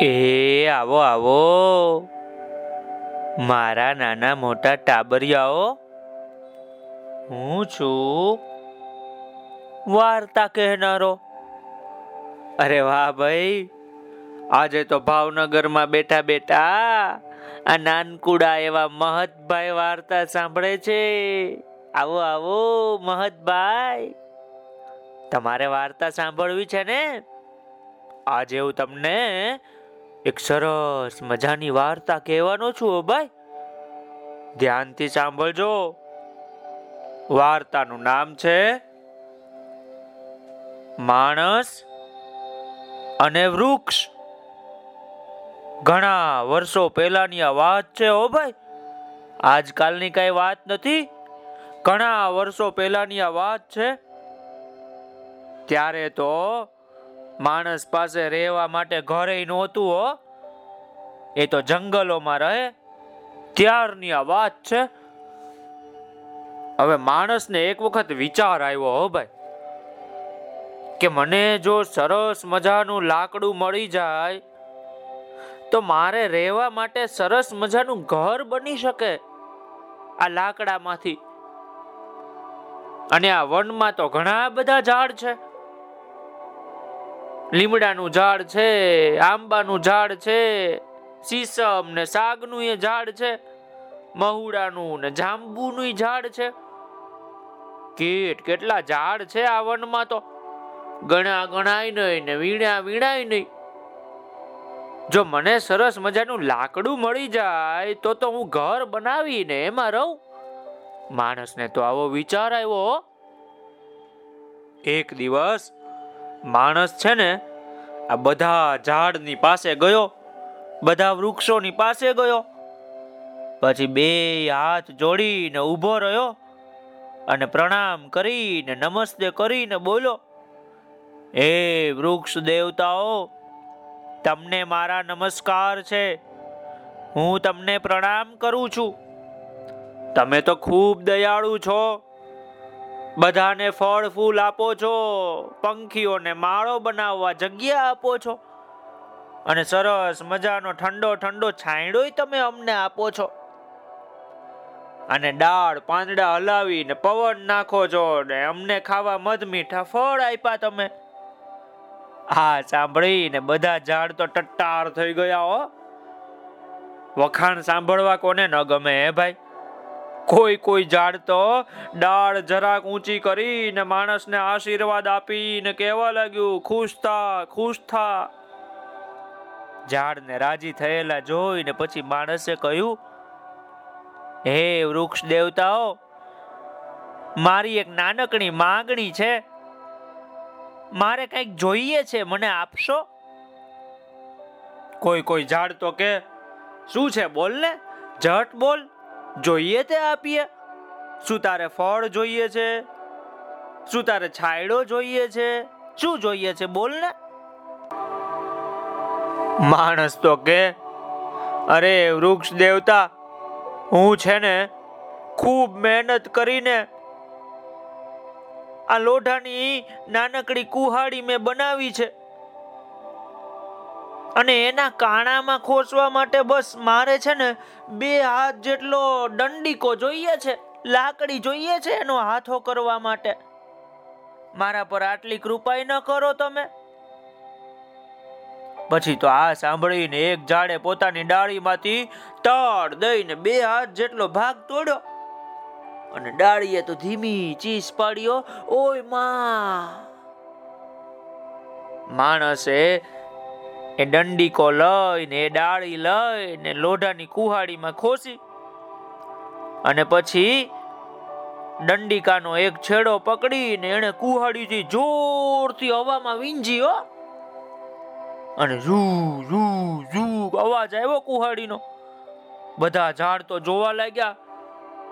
એ, આવો આવો. મારા નાના મોટા ટાબરિયાઓ, હું છું વાર્તા કહેનારો. અરે વાહ ભાઈ, આજે તો ભાવનગરમાં બેઠા બેઠા આ નાનકુડા એવા મહતભાઈ વાર્તા સાંભળે છે. આવો આવો, મહતભાઈ. તમારે વાર્તા સાંભળવી છે ને? આજે હું તમને એક સરસ મજાની વાર્તા કહેવાનો છું ઓ ભાઈ. ધ્યાનથી સાંભળજો. વાર્તાનું નામ છે માણસ અને વૃક્ષ. ઘણા વર્ષો પહેલાની આ વાત છે ઓ ભાઈ. આજકાલની કઈ વાત નથી. ઘણા વર્ષો પહેલાની આ વાત છે. ત્યારે તો માણસ પાસે રહેવા માટે ઘરે નહોતું, હો. એ તો જંગલોમાં રહે. ત્યારની આ વાત છે. હવે માણસને એક વખત વિચાર આવ્યો, હો ભાઈ, કે મને જો સરસ મજાનું લાકડું મળી જાય, તો મારે રહેવા માટે સરસ મજાનું ઘર બની શકે આ લાકડામાંથી. અને આ વનમાં તો ઘણા બધા ઝાડ છે. લીમડાનું ઝાડ છે, આંબાનું ઝાડ છે સીસમ ને સાગનું એ ઝાડ છે, મહુડાનું ને જાંબુનું ઝાડ છે. કેટ કેટલા ઝાડ છે આ વનમાં તો? ગણા ગણાય નહીં ને વીણા વીણાય નહીં. જો મને સરસ મજાનું લાકડું મળી જાય તો તો હું ઘર બનાવીને એમાં રહું. માણસને તો આવો વિચાર આવ્યો એક દિવસ માણસ છે ને, આ બધા ઝાડની પાસે ગયો, બધા વૃક્ષોની પાસે ગયો. પછી બે હાથ જોડીને ઊભો રહ્યો અને પ્રણામ કરીને નમસ્તે કરીને બોલો હે વૃક્ષ દેવતાઓ, તમને મારા નમસ્કાર છે. હું તમને પ્રણામ કરું છું. તમે તો ખૂબ દયાળુ છો. બધાને ફળ, ફૂલ આપો છો. પંખીઓને માળો બનાવવા જગ્યા આપો છો. અને સરસ મજાનો ઠંડો ઠંડો છાંયડોય તમે અમને આપો છો. અને દાળ, પાંદડા હલાવીને પવન નાખો છો ને અમને ખાવા મધ, મીઠા ફળ આપ્યા તમે. હા, સાંભળીને બધા ઝાડ તો ટટ્ટાર થઈ ગયા હો. વખાણ સાંભળવા કોને ન ગમે, હે ભાઈ? કોઈ કોઈ ઝાડ તો ડાળ જરાક ઊંચી કરીને માણસને આશીર્વાદ આપીને કહેવા લાગ્યું, ખુશ થા ખુશ થા. ઝાડને રાજી થયેલા જોઈને પછી માણસે કહ્યું, હે વૃક્ષ દેવતાઓ, મારી એક નાનકડી માંગણી છે. મારે કંઈક જોઈએ છે, મને આપશો? કોઈ કોઈ ઝાડ તો કે, શું છે, બોલ ને, ઝટ બોલ. જોઈએ તે આપીએ? શું તારે ફળ જોઈએ છે? શું તારે છાયડો જોઈએ છે? શું જોઈએ છે? બોલ ને. માણસ તો કે, અરે, વૃક્ષ દેવતા, હું છે ને ખૂબ મહેનત કરીને આ લોઢાની નાનકડી કુહાડી મેં બનાવી છે. અને એના કાણામાં ખોસવા માટે બસ મારે છે ને બે હાથ જેટલો દંડીકો જોઈએ છે, લાકડી જોઈએ છે એનો હાથો કરવા માટે. મારા પર આટલી કૃપાઈ ન કરો તમે. પછી તો આ સાંભળીને એક જાડે પોતાની ડાળીમાંથી તડ દઈને બે હાથ જેટલો ભાગ તોડ્યો. અને ડાળીએ તો ધીમી ચીસ પાડ્યો, ઓયમાં. માણસે એ દંડીકો લઈને એ ડાળી લઈને, લોઢાની કુહાડીમાં ખોસી. અને પછી દંડિકાનો એક છેડો પકડીને એને કુહાડીથી જોરથી હવામાં વીંજી અને ઝૂ ઝૂ ઝૂ, અવાજ આવ્યો કુહાડીનો. બધા ઝાડ તો જોવા લાગ્યા,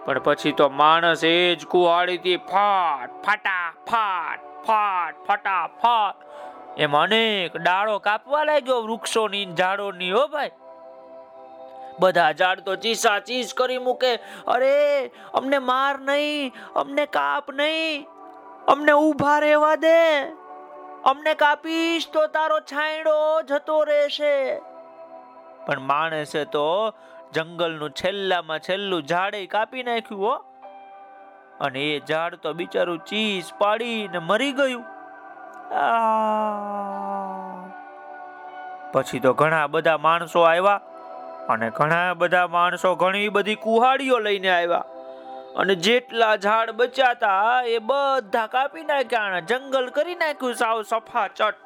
પણ પછી તો માણસ એ જ કુહાડીથી ફાટ, ફાટા, ફાટ ફાટ ફાટા ફાટ એમ અનેક ડાળો કાપવા લાગ્યો, વૃક્ષોની, ઝાડોની, હો ભાઈ. બધા ઝાડ તો ચીસા ચીસ કરી મૂકે. અરે, અમને માર નહીં, અમને કાપ નહીં, અમને ઊભા રહેવા દે. અમને કાપીશ તો તારો છાંયડો જતો રહેશે. પણ માણસે તો જંગલનું છેલ્લામાં છેલ્લું ઝાડે કાપી નાખ્યું, હો. અને એ ઝાડ તો બિચારું ચીસ પાડીને મરી ગયું. પછી તો ઘણા બધા માણસો આવ્યા અને ઘણા બધા માણસો ઘણી બધી કુહાડીઓ લઈને આવ્યા. અને જેટલા ઝાડ બચ્યા એ બધા કાપી નાખ્યા જંગલ કરી નાખ્યું સાવ સફા ચટ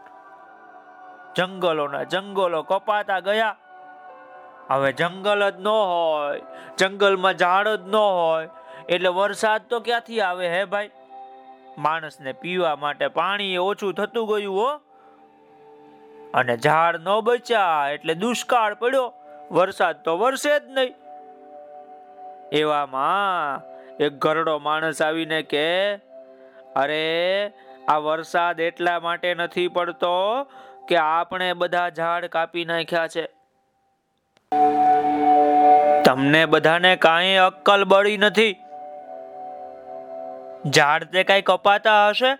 જંગલોના જંગલો કપાતા ગયા. હવે જંગલ જ ન હોય, જંગલમાં ઝાડ જ ન હોય, એટલે વરસાદ તો ક્યાંથી આવે હે ભાઈ? માણસને પીવા માટે પાણી ઓછું થતું ગયું હો. અને ઝાડ ન બચ્યા એટલે દુષ્કાળ પડ્યો. વરસાદ તો વરસે જ નહીં. એવામાં એક ઘરડો માણસ આવીને કે, અરે, આ વરસાદ એટલા માટે નથી પડતો કે આપણે બધા ઝાડ કાપી નાખ્યા છે. તમને બધાને કાંઈ અક્કલ બળી નથી. ઝાડ તે કઈ કપાતા હશે?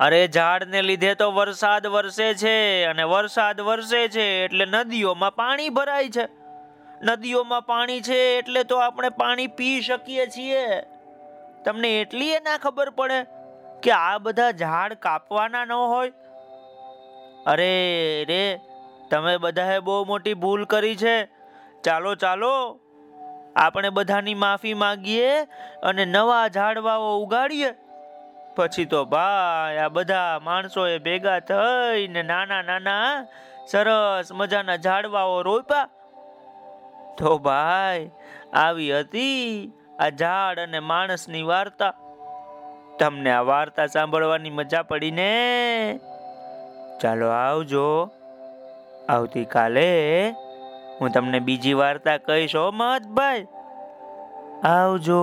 અરે ઝાડને લીધે તો વરસાદ વરસે છે અને વરસાદ વરસે છે એટલે નદીઓમાં પાણી ભરાય છે. નદીઓમાં પાણી છે એટલે તો આપણે પાણી પી શકીએ છીએ. તમને એટલી એ ના ખબર પડે કે આ બધા ઝાડ કાપવાના ન હોય? અરે રે, તમે બધાએ બહુ મોટી ભૂલ કરી છે. ચાલો ચાલો. આપણે બધાની માફી માંગીએ અને નવા ઝાડવાઓ ઉગાડીએ. પછી તો ભાઈ, આ બધા માણસોએ ભેગા થઈને નાના નાના સરસ મજાના ઝાડવાઓ રોપ્યા. તો ભાઈ, આવી હતી આ ઝાડ અને માણસની વાર્તા. તમને આ વાર્તા સાંભળવાની મજા પડી ને ચાલો આવજો. આવતીકાલે હું તમને બીજી વાર્તા કહીશ. હો મહતભાઈ. આવજો.